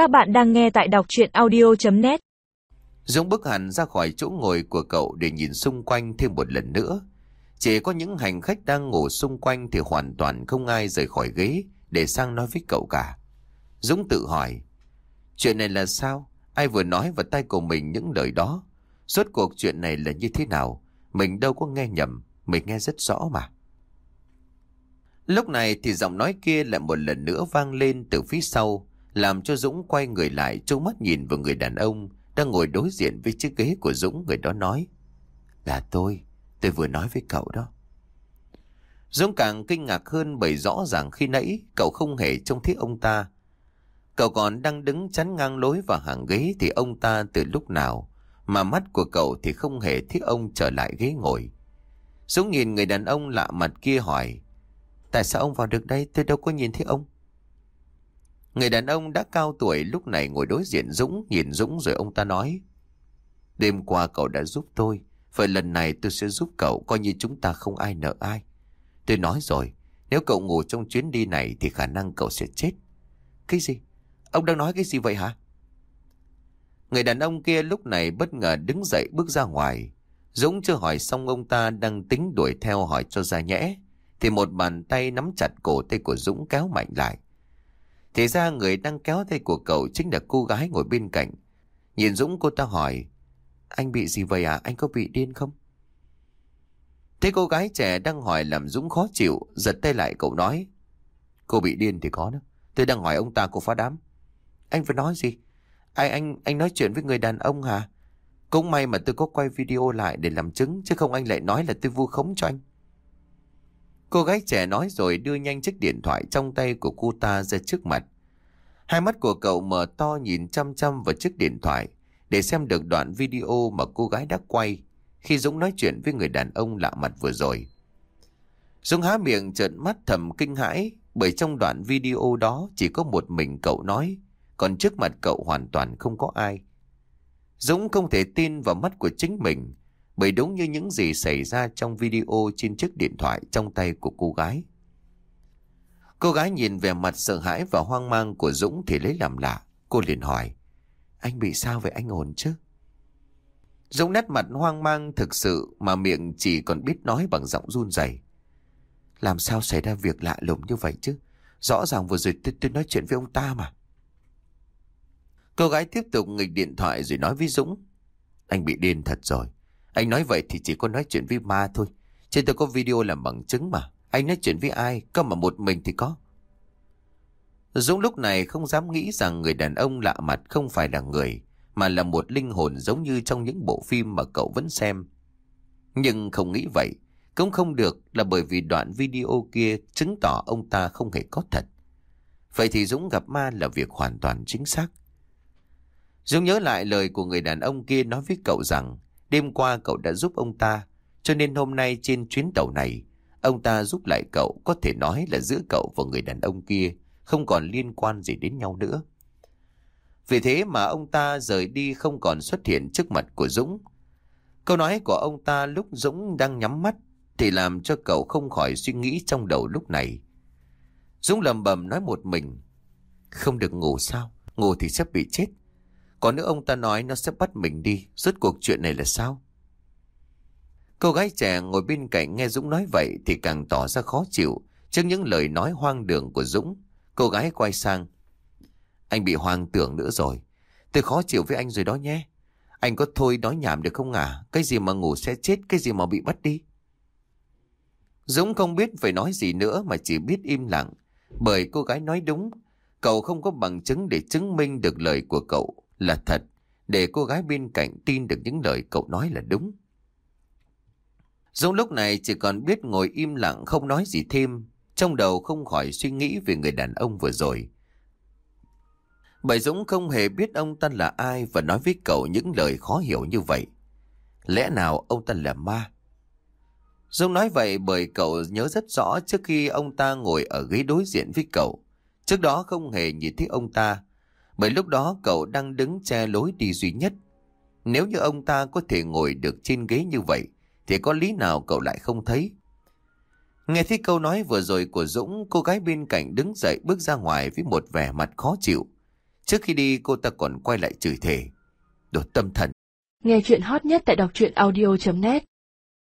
Các bạn đang nghe tại đọc chuyện audio.net Dũng bước hẳn ra khỏi chỗ ngồi của cậu để nhìn xung quanh thêm một lần nữa. Chỉ có những hành khách đang ngủ xung quanh thì hoàn toàn không ai rời khỏi ghế để sang nói với cậu cả. Dũng tự hỏi, chuyện này là sao? Ai vừa nói vào tay của mình những lời đó? Suốt cuộc chuyện này là như thế nào? Mình đâu có nghe nhầm, mình nghe rất rõ mà. Lúc này thì giọng nói kia lại một lần nữa vang lên từ phía sau, làm cho Dũng quay người lại trố mắt nhìn vào người đàn ông đang ngồi đối diện với chiếc ghế của Dũng người đó nói. Là tôi, tôi vừa nói với cậu đó. Dũng càng kinh ngạc hơn bởi rõ ràng khi nãy cậu không hề trông thấy ông ta. Cậu còn đang đứng chắn ngang lối vào hàng ghế thì ông ta từ lúc nào mà mắt của cậu thì không hề thấy ông trở lại ghế ngồi. Dũng nhìn người đàn ông lạ mặt kia hỏi Tại sao ông vào được đây tôi đâu có nhìn thấy ông Người đàn ông đã cao tuổi lúc này ngồi đối diện Dũng, nhìn Dũng rồi ông ta nói, Đêm qua cậu đã giúp tôi, Vậy lần này tôi sẽ giúp cậu, coi như chúng ta không ai nợ ai Tôi nói rồi, Nếu cậu ngủ trong chuyến đi này thì khả năng cậu sẽ chết Cái gì? Ông đang nói cái gì vậy hả? Người đàn ông kia lúc này bất ngờ đứng dậy bước ra ngoài Dũng chưa hỏi xong ông ta đang tính đuổi theo hỏi cho ra nhẽ, Thì một bàn tay nắm chặt cổ tay của Dũng kéo mạnh lại thì ra người đang kéo tay của cậu chính là cô gái ngồi bên cạnh Nhìn Dũng, cô ta hỏi, Anh bị gì vậy à? Anh có bị điên không? Thế cô gái trẻ đang hỏi làm Dũng khó chịu, Giật tay lại cậu nói, Cô bị điên thì có nữa Tôi đang hỏi ông ta, cô phá đám Anh vừa nói gì? Ai, anh anh nói chuyện với người đàn ông hả? Cũng may mà tôi có quay video lại để làm chứng, Chứ không anh lại nói là tôi vu khống cho anh Cô gái trẻ nói rồi đưa nhanh chiếc điện thoại trong tay của cô ta ra trước mặt. Hai mắt của cậu mở to nhìn chăm chăm vào chiếc điện thoại Để xem được đoạn video mà cô gái đã quay Khi Dũng nói chuyện với người đàn ông lạ mặt vừa rồi. Dũng há miệng trợn mắt thầm kinh hãi Bởi trong đoạn video đó chỉ có một mình cậu nói, Còn trước mặt cậu hoàn toàn không có ai. Dũng không thể tin vào mắt của chính mình bởi đúng như những gì xảy ra trong video trên chiếc điện thoại trong tay của cô gái. Cô gái nhìn về mặt sợ hãi và hoang mang của Dũng thì lấy làm lạ. Cô liền hỏi, anh bị sao vậy anh ổn chứ? Dũng nét mặt hoang mang thực sự mà miệng chỉ còn biết nói bằng giọng run rẩy. Làm sao xảy ra việc lạ lùng như vậy chứ? Rõ ràng vừa rồi tôi, tôi nói chuyện với ông ta mà. Cô gái tiếp tục nghịch điện thoại rồi nói với Dũng. Anh bị điên thật rồi. Anh nói vậy thì chỉ có nói chuyện với ma thôi. Trên tôi có video làm bằng chứng mà. Anh nói chuyện với ai, có mà một mình thì có. Dũng lúc này không dám nghĩ rằng người đàn ông lạ mặt không phải là người, mà là một linh hồn giống như trong những bộ phim mà cậu vẫn xem. Nhưng không nghĩ vậy, cũng không được là bởi vì đoạn video kia chứng tỏ ông ta không hề có thật. Vậy thì Dũng gặp ma là việc hoàn toàn chính xác. Dũng nhớ lại lời của người đàn ông kia nói với cậu rằng đêm qua cậu đã giúp ông ta, cho nên hôm nay trên chuyến tàu này, ông ta giúp lại cậu có thể nói là giữa cậu và người đàn ông kia không còn liên quan gì đến nhau nữa. Vì thế mà ông ta rời đi không còn xuất hiện trước mặt của Dũng. Câu nói của ông ta lúc Dũng đang nhắm mắt thì làm cho cậu không khỏi suy nghĩ trong đầu lúc này. Dũng lầm bầm nói một mình. Không được ngủ sao? Ngủ thì sắp bị chết. Còn nữa ông ta nói nó sẽ bắt mình đi. Rốt cuộc chuyện này là sao? Cô gái trẻ ngồi bên cạnh nghe Dũng nói vậy thì càng tỏ ra khó chịu trước những lời nói hoang đường của Dũng. Cô gái quay sang. Anh bị hoang tưởng nữa rồi. Tôi khó chịu với anh rồi đó nhé. Anh có thôi nói nhảm được không à? Cái gì mà ngủ sẽ chết, cái gì mà bị bắt đi? Dũng không biết phải nói gì nữa mà chỉ biết im lặng. Bởi cô gái nói đúng, cậu không có bằng chứng để chứng minh được lời của cậu là thật để cô gái bên cạnh tin được những lời cậu nói là đúng. Dũng lúc này chỉ còn biết ngồi im lặng không nói gì thêm, trong đầu không khỏi suy nghĩ về người đàn ông vừa rồi. Bởi Dũng không hề biết ông ta là ai và nói với cậu những lời khó hiểu như vậy. Lẽ nào ông ta là ma? Dũng nói vậy bởi cậu nhớ rất rõ trước khi ông ta ngồi ở ghế đối diện với cậu. Trước đó không hề nhìn thấy ông ta, bởi lúc đó cậu đang đứng che lối đi duy nhất. Nếu như ông ta có thể ngồi được trên ghế như vậy, thì có lý nào cậu lại không thấy? Nghe thấy câu nói vừa rồi của Dũng, cô gái bên cạnh đứng dậy bước ra ngoài với một vẻ mặt khó chịu. Trước khi đi cô ta còn quay lại chửi thề. Đồ tâm thần. Nghe chuyện hot nhất tại đọc truyện audio.net